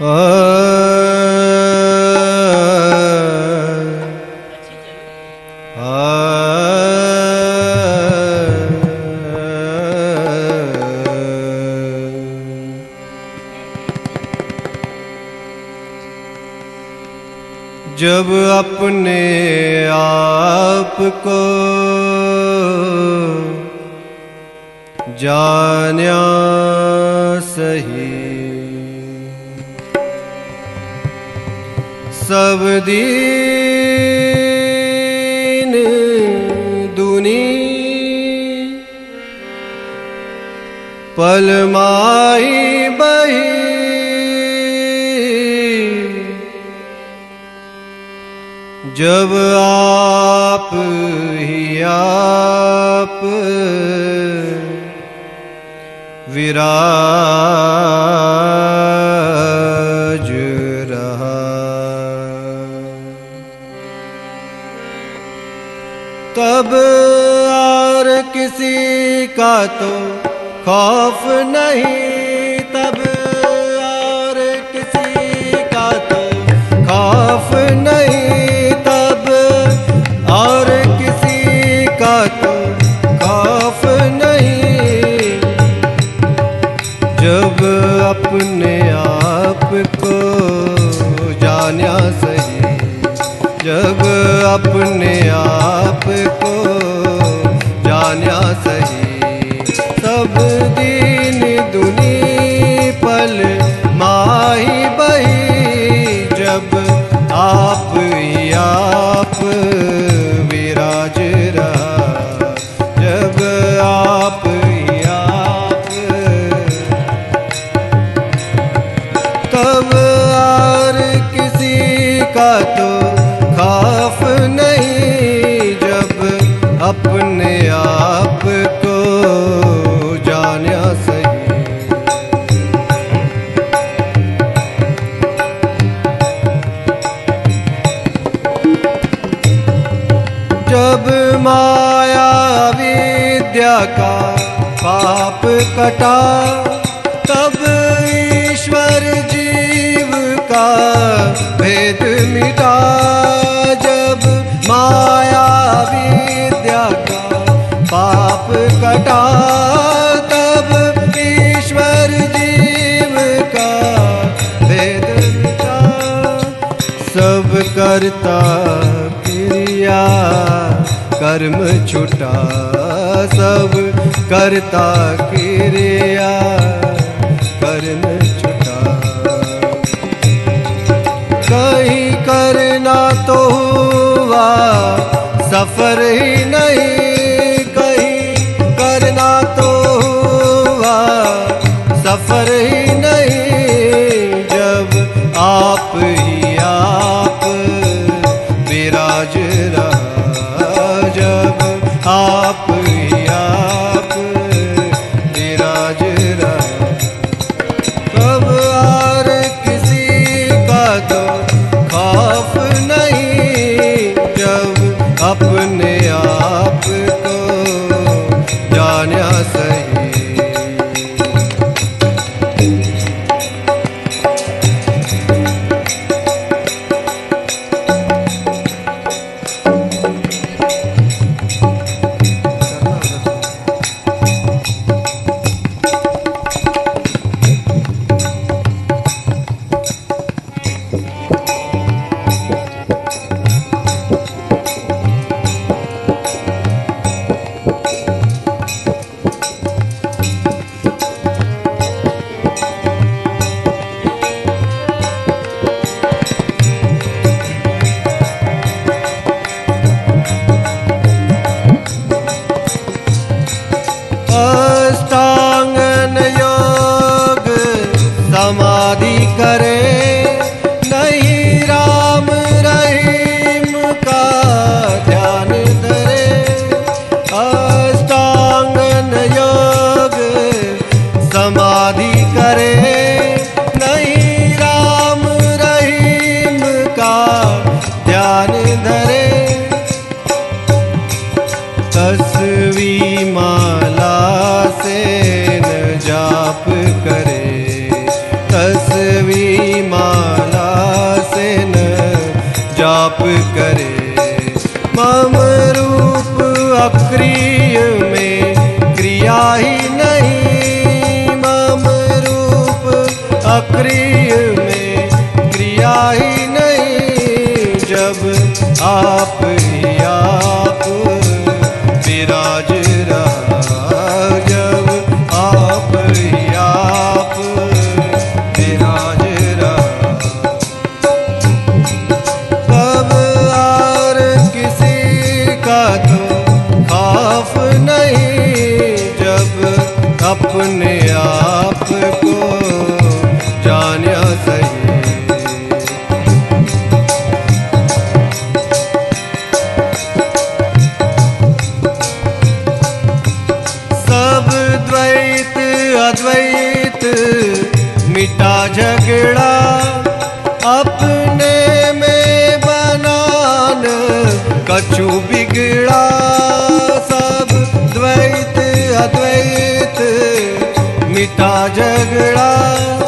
जब अपने आप को जान्या सही सब दीन दुनी। पलमाई बही। जब आप ही आप विराज तब और किसी का तो खौफ नहीं। तब और किसी का तो खौफ नहीं। तब और किसी का तो खौफ नहीं। जब अपने आप को जाना सही। जब अपने आप को जाना सही सब का पाप कटा, तब ईश्वर जीव का भेद मिटा। जब माया विद्या का पाप कटा, तब ईश्वर जीव भेद मिटा। सब करता क्रिया, कर्म छुटा। सब करता क्रिया कर्म छुटा। कहीं करना तो हुआ, सफ़र ही नहीं। कहीं करना तो हुआ, सफ़र ही नहीं। जब आप ही आप, विराज रहा। आप आप करे। मम रूप अक्रिय में क्रिया ही नहीं। मम रूप अक्रिय में क्रिया ही नहीं। जब आप ही आप मेरा का तो खाफ नहीं जब अपने आप को जानिया सही। सब द्वैत अद्वैत मिटा झगड़ा।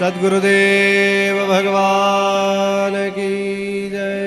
सदगुरुदेव भगवान की जय।